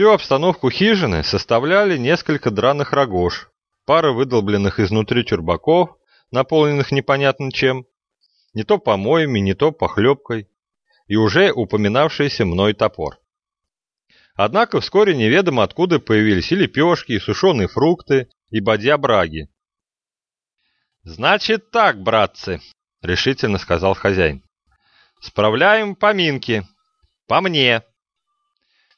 Всю обстановку хижины составляли несколько драных рогож, пара выдолбленных изнутри чурбаков, наполненных непонятно чем, не то помоями, не то похлебкой, и уже упоминавшийся мной топор. Однако вскоре неведомо откуда появились и лепешки, и сушеные фрукты, и бадья-браги. «Значит так, братцы», — решительно сказал хозяин. «Справляем поминки. По мне.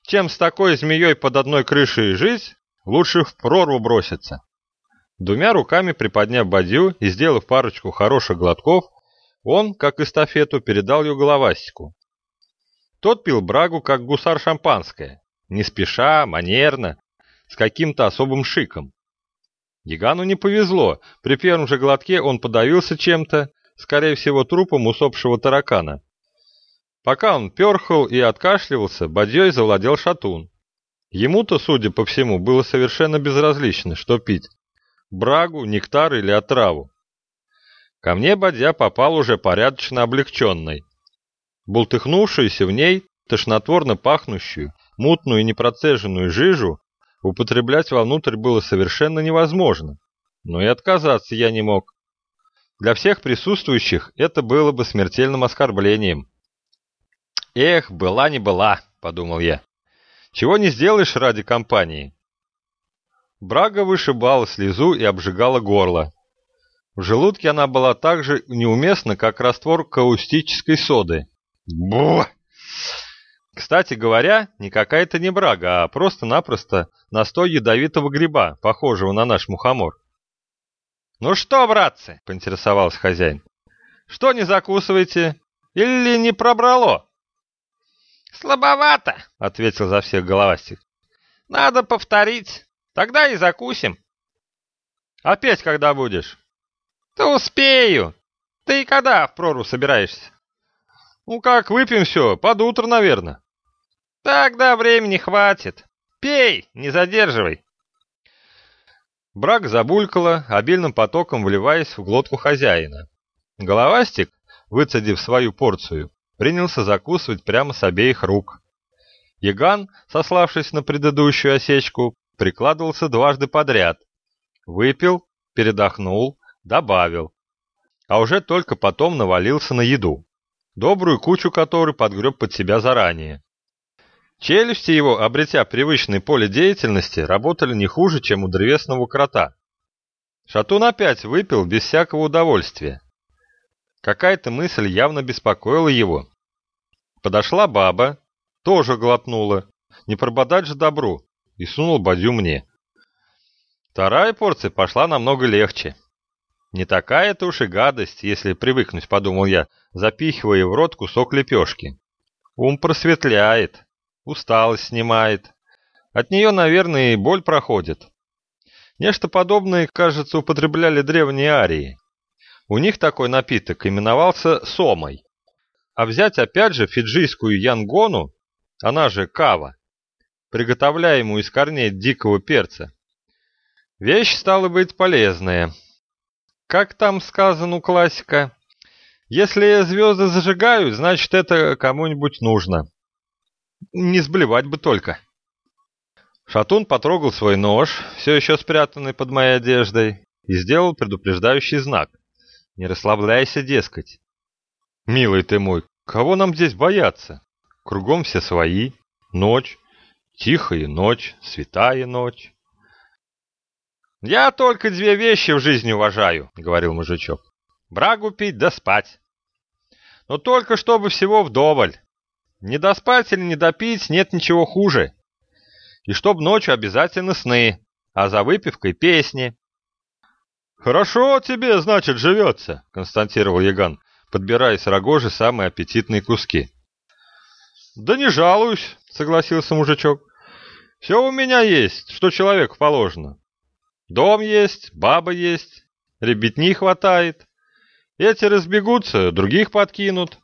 Чем с такой змеей под одной крышей жить, лучше в прорву броситься». Двумя руками приподняв бадью и сделав парочку хороших глотков, он, как эстафету, передал ее головастику. Тот пил брагу, как гусар шампанское, не спеша, манерно, с каким-то особым шиком. Гигану не повезло, при первом же глотке он подавился чем-то, скорее всего трупом усопшего таракана. Пока он перхал и откашливался, бадьей завладел шатун. Ему-то, судя по всему, было совершенно безразлично, что пить брагу, нектар или отраву. Ко мне Бадья попал уже порядочно облегченный. Бултыхнувшуюся в ней, тошнотворно пахнущую, мутную и непроцеженную жижу употреблять вовнутрь было совершенно невозможно, но и отказаться я не мог. Для всех присутствующих это было бы смертельным оскорблением. «Эх, была не была», — подумал я. «Чего не сделаешь ради компании?» Брага вышибала слезу и обжигала горло. В желудке она была так же неуместна, как раствор каустической соды. Бу! Кстати говоря, никакая это не брага, а просто-напросто настой ядовитого гриба, похожего на наш мухомор. «Ну что, братцы?» — поинтересовался хозяин. «Что не закусываете? Или не пробрало?» «Слабовато», — ответил за всех головастик. «Надо повторить. Тогда и закусим. Опять когда будешь? Да успею. Ты когда в прору собираешься? Ну как, выпьем все, под утро, наверное. Тогда времени хватит. Пей, не задерживай. Брак забулькало, обильным потоком вливаясь в глотку хозяина. Головастик, выцедив свою порцию, принялся закусывать прямо с обеих рук. Яган, сославшись на предыдущую осечку, прикладывался дважды подряд. Выпил, передохнул, добавил. А уже только потом навалился на еду, добрую кучу которой подгреб под себя заранее. Челюсти его, обретя привычное поле деятельности, работали не хуже, чем у древесного крота. Шатун опять выпил без всякого удовольствия. Какая-то мысль явно беспокоила его. Подошла баба, тоже глотнула. Не прободать же добру и сунул бадью мне. Вторая порция пошла намного легче. Не такая-то уж и гадость, если привыкнуть, подумал я, запихивая в рот кусок лепешки. Ум просветляет, усталость снимает. От нее, наверное, и боль проходит. Нечто подобное, кажется, употребляли древние арии. У них такой напиток именовался сомой. А взять опять же фиджийскую янгону, она же кава, приготовляемую из корней дикого перца. Вещь стала быть полезная. Как там сказано у классика? Если звезды зажигают, значит это кому-нибудь нужно. Не сблевать бы только. Шатун потрогал свой нож, все еще спрятанный под моей одеждой, и сделал предупреждающий знак. Не расслабляйся, дескать. Милый ты мой, кого нам здесь бояться? Кругом все свои, ночь, Тихая ночь, святая ночь. «Я только две вещи в жизни уважаю», — говорил мужичок. «Брагу пить да спать. Но только чтобы всего вдоволь. Не доспать или не допить нет ничего хуже. И чтоб ночью обязательно сны, а за выпивкой песни». «Хорошо тебе, значит, живется», — констатировал Яган, подбирая с рогожи самые аппетитные куски. «Да не жалуюсь», — согласился мужичок. «Все у меня есть, что человеку положено. Дом есть, баба есть, ребятни хватает. Эти разбегутся, других подкинут.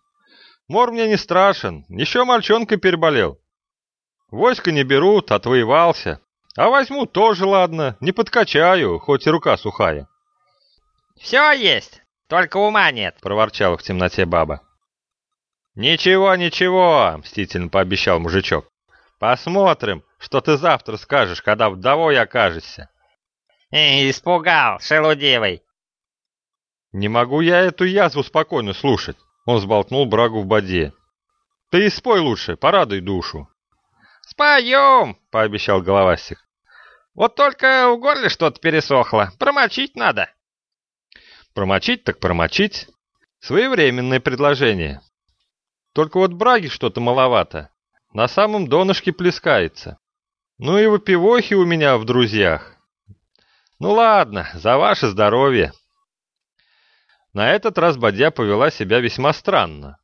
Мор мне не страшен, еще мальчонкой переболел. Войска не берут, отвоевался. А возьму тоже ладно, не подкачаю, хоть и рука сухая». «Все есть, только ума нет», — проворчала в темноте баба. «Ничего, ничего», — мстительно пообещал мужичок. Посмотрим, что ты завтра скажешь, когда вдовой окажешься. Эй, испугал, шелудивый. Не могу я эту язву спокойно слушать. Он сболтнул брагу в боде. Ты спой лучше, порадуй душу. Споем, пообещал головастик. Вот только в горле что-то пересохло. Промочить надо. Промочить так промочить. Своевременное предложение. Только вот браги что-то маловато. На самом донышке плескается. Ну и выпивохи у меня в друзьях. Ну ладно, за ваше здоровье. На этот раз Бадья повела себя весьма странно.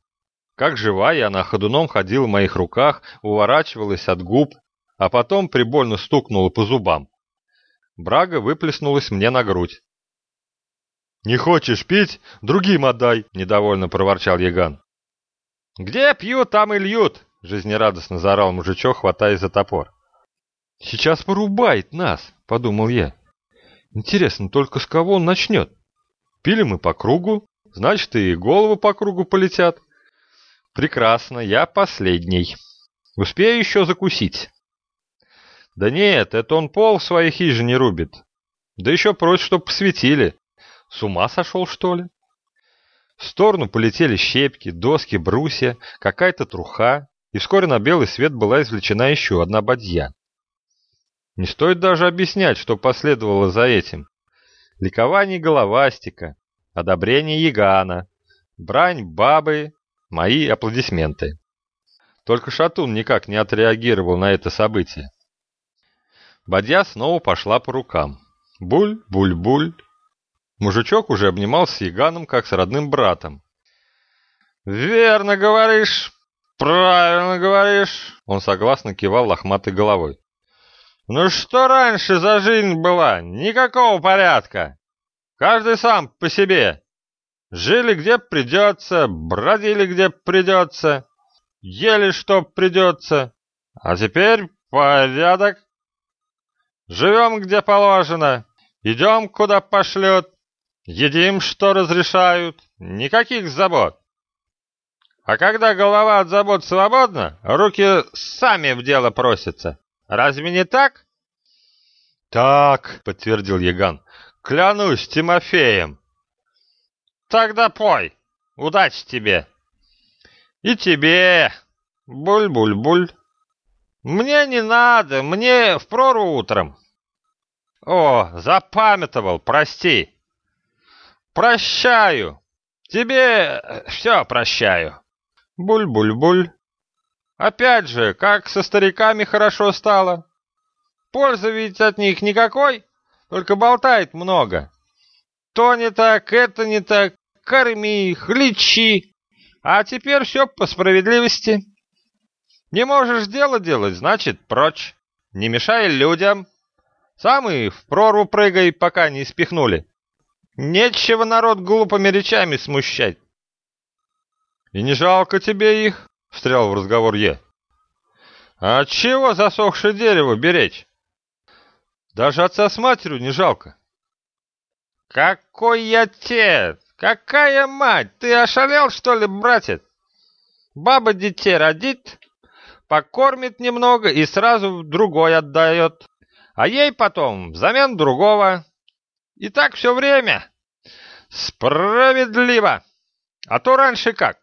Как живая, она ходуном ходила в моих руках, уворачивалась от губ, а потом прибольно стукнула по зубам. Брага выплеснулась мне на грудь. «Не хочешь пить? Другим отдай!» — недовольно проворчал Яган. «Где пьют, там и льют!» — жизнерадостно заорал мужичок, хватаясь за топор. «Сейчас порубает нас!» — подумал я. «Интересно, только с кого он начнет? Пили мы по кругу, значит, и головы по кругу полетят. Прекрасно, я последний. Успею еще закусить». «Да нет, это он пол в своей хижине рубит. Да еще просит, чтоб посветили. С ума сошел, что ли?» В сторону полетели щепки, доски, брусья, какая-то труха, и вскоре на белый свет была извлечена еще одна бадья. Не стоит даже объяснять, что последовало за этим. Ликование головастика, одобрение Ягана, брань бабы, мои аплодисменты. Только Шатун никак не отреагировал на это событие. Бадья снова пошла по рукам. Буль, буль, буль, Мужичок уже обнимался с Яганом, как с родным братом. «Верно говоришь, правильно говоришь», — он согласно кивал лохматой головой. «Ну что раньше за жизнь была? Никакого порядка. Каждый сам по себе. Жили где придется, бродили где придется, ели что придется. А теперь порядок. Живем где положено, идем куда пошлет. Едим, что разрешают, никаких забот. А когда голова от забот свободна, руки сами в дело просятся. Разве не так? Так, подтвердил Яган. Клянусь Тимофеем. Тогда пой. Удачи тебе. И тебе. Буль-буль-буль. Мне не надо, мне в прору утром. О, запамятовал, прости. Прощаю. Тебе все прощаю. Буль-буль-буль. Опять же, как со стариками хорошо стало. Пользы ведь от них никакой, только болтает много. То не так, это не так, корми их, лечи. А теперь все по справедливости. Не можешь дело делать, значит, прочь. Не мешай людям. Сам и в прорву прыгай, пока не спихнули. Нечего народ глупыми речами смущать. И не жалко тебе их, встрял в разговор я. А чего засохшее дерево беречь? Даже отца с матерью не жалко. Какой я отец? Какая мать? Ты ошалел, что ли, братец? Баба детей родит, покормит немного и сразу другой отдает. А ей потом взамен другого. И так все время. Справедливо. А то раньше как?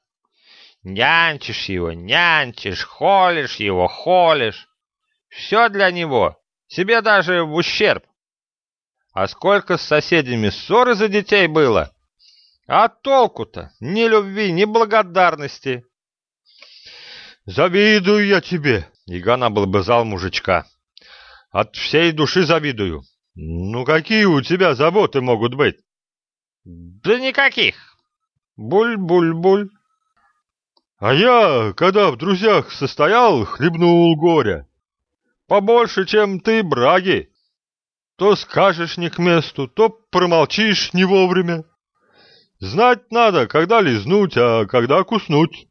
Нянчишь его, нянчишь, холишь его, холишь. Все для него, себе даже в ущерб. А сколько с соседями ссоры за детей было? А толку-то? Ни любви, ни благодарности. Завидую я тебе, Игана облобызал мужичка. От всей души завидую. Ну какие у тебя заботы могут быть? Да никаких. Буль-буль-буль. А я, когда в друзьях состоял, хлебнул горя. Побольше, чем ты, браги. То скажешь не к месту, то промолчишь не вовремя. Знать надо, когда лизнуть, а когда куснуть.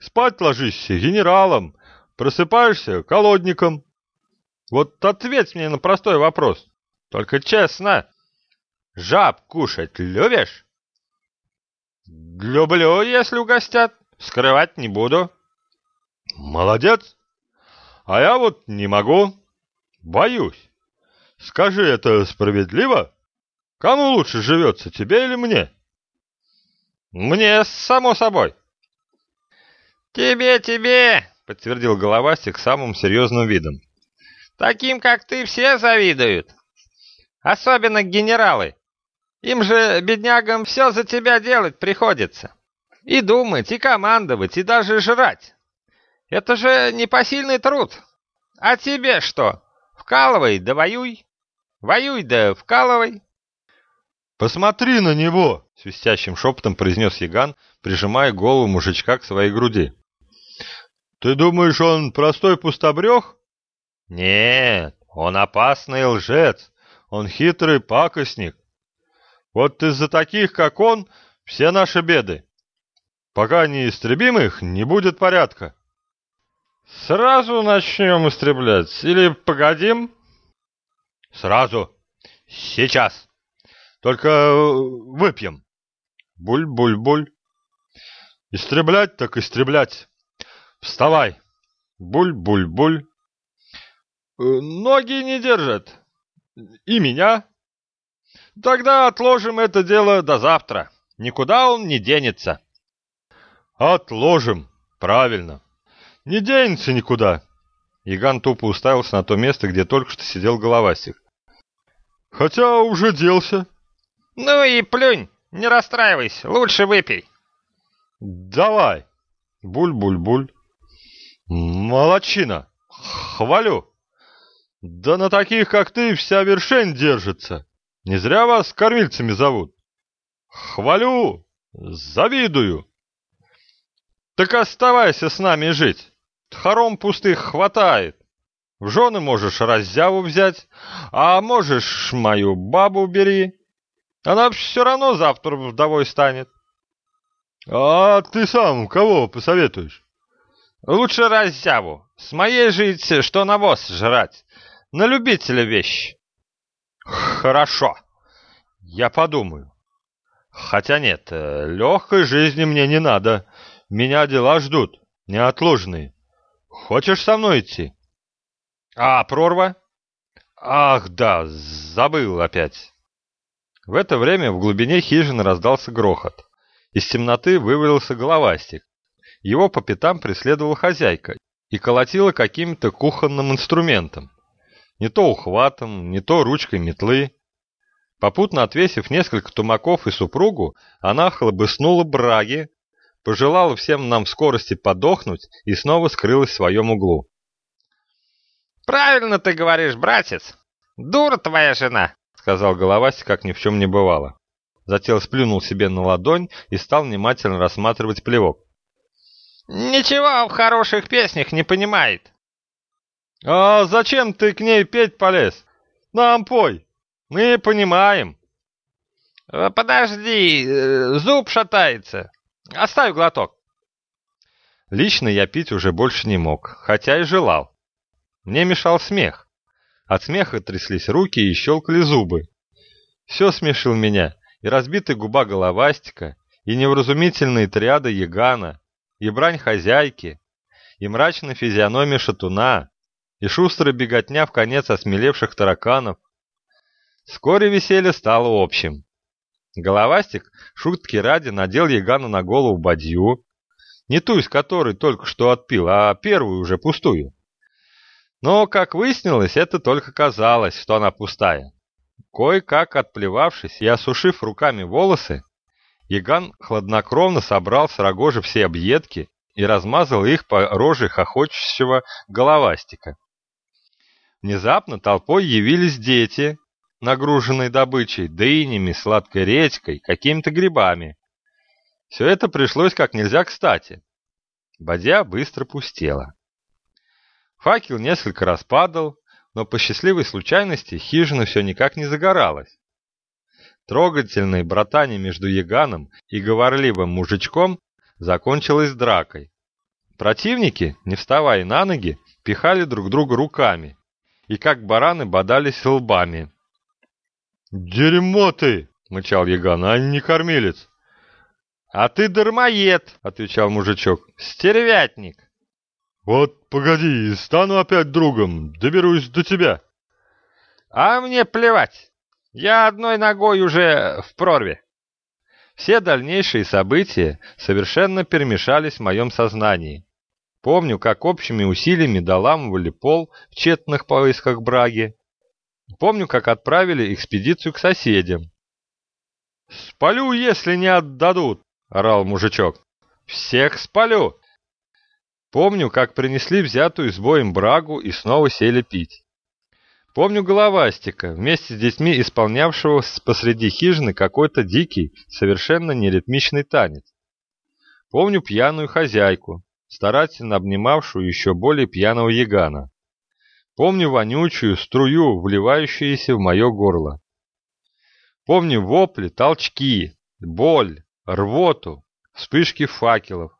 Спать ложишься генералом, просыпаешься колодником. Вот ответь мне на простой вопрос. Только честно. Жаб кушать любишь? Люблю, если угостят. Скрывать не буду. Молодец. А я вот не могу. Боюсь. Скажи, это справедливо? Кому лучше живется, тебе или мне? Мне, само собой. Тебе, тебе, подтвердил головастик самым серьезным видом. Таким, как ты, все завидуют. Особенно генералы. Им же, беднягам, все за тебя делать приходится. И думать, и командовать, и даже жрать. Это же непосильный труд. А тебе что? Вкалывай да воюй. Воюй да вкалывай. «Посмотри на него!» — свистящим шепотом произнес Яган, прижимая голову мужичка к своей груди. «Ты думаешь, он простой пустобрех?» «Нет, он опасный лжец, он хитрый пакостник. Вот из-за таких, как он, все наши беды. Пока не истребим их, не будет порядка». «Сразу начнем истреблять или погодим?» «Сразу. Сейчас». Только э, выпьем. Буль-буль-буль. Истреблять так истреблять. Вставай. Буль-буль-буль. Э, ноги не держат. И меня. Тогда отложим это дело до завтра. Никуда он не денется. Отложим. Правильно. Не денется никуда. Яган тупо уставился на то место, где только что сидел головастик. Хотя уже делся. Ну и плюнь, не расстраивайся, лучше выпей. Давай. Буль-буль-буль. Молодчина. Хвалю. Да на таких, как ты, вся вершень держится. Не зря вас кормильцами зовут. Хвалю. Завидую. Так оставайся с нами жить. Хором пустых хватает. В жены можешь раззяву взять, а можешь мою бабу бери. Она все равно завтра вдовой станет. А ты сам кого посоветуешь? Лучше раззяву. С моей жить, что навоз жрать. На любителя вещь. Хорошо. Я подумаю. Хотя нет, легкой жизни мне не надо. Меня дела ждут, неотложные. Хочешь со мной идти? А, прорва? Ах, да, забыл опять. В это время в глубине хижины раздался грохот. Из темноты вывалился головастик. Его по пятам преследовала хозяйка и колотила каким-то кухонным инструментом. Не то ухватом, не то ручкой метлы. Попутно отвесив несколько тумаков и супругу, она хлобыснула браги, пожелала всем нам в скорости подохнуть и снова скрылась в своем углу. «Правильно ты говоришь, братец! Дура твоя жена! сказал Головась, как ни в чем не бывало. Затем сплюнул себе на ладонь и стал внимательно рассматривать плевок. «Ничего в хороших песнях не понимает». «А зачем ты к ней петь полез? Нам пой, мы понимаем». «Э, «Подожди, э, зуб шатается. Оставь глоток». Лично я пить уже больше не мог, хотя и желал. Мне мешал смех. От смеха тряслись руки и щелкали зубы. Все смешил меня, и разбитая губа головастика, и невразумительные триады ягана, и брань хозяйки, и мрачная физиономия шатуна, и шустрая беготня в конец осмелевших тараканов. Вскоре веселье стало общим. Головастик, шутки ради, надел Ягану на голову бадью, не ту, из которой только что отпил, а первую уже пустую. Но, как выяснилось, это только казалось, что она пустая. Кое-как отплевавшись и осушив руками волосы, Яган хладнокровно собрал с рогожи все объедки и размазал их по роже хохочущего головастика. Внезапно толпой явились дети, нагруженные добычей, дынями, сладкой редькой, какими-то грибами. Все это пришлось как нельзя кстати. Бадья быстро пустела. Факел несколько раз падал, но по счастливой случайности хижина все никак не загоралась. Трогательное братание между Яганом и говорливым мужичком закончилось дракой. Противники, не вставая на ноги, пихали друг друга руками и как бараны бодались лбами. «Дерьмо ты!» — мычал Яган, — «а не кормилец!» «А ты дармоед!» — отвечал мужичок. «Стервятник!» Вот погоди, стану опять другом, доберусь до тебя. А мне плевать. Я одной ногой уже в прорве. Все дальнейшие события совершенно перемешались в моем сознании. Помню, как общими усилиями доламывали пол в тщетных поисках браги. Помню, как отправили экспедицию к соседям. «Спалю, если не отдадут!» — орал мужичок. «Всех спалю!» Помню, как принесли взятую с боем брагу и снова сели пить. Помню головастика, вместе с детьми исполнявшего посреди хижины какой-то дикий, совершенно неритмичный танец. Помню пьяную хозяйку, старательно обнимавшую еще более пьяного ягана. Помню вонючую струю, вливающуюся в мое горло. Помню вопли, толчки, боль, рвоту, вспышки факелов,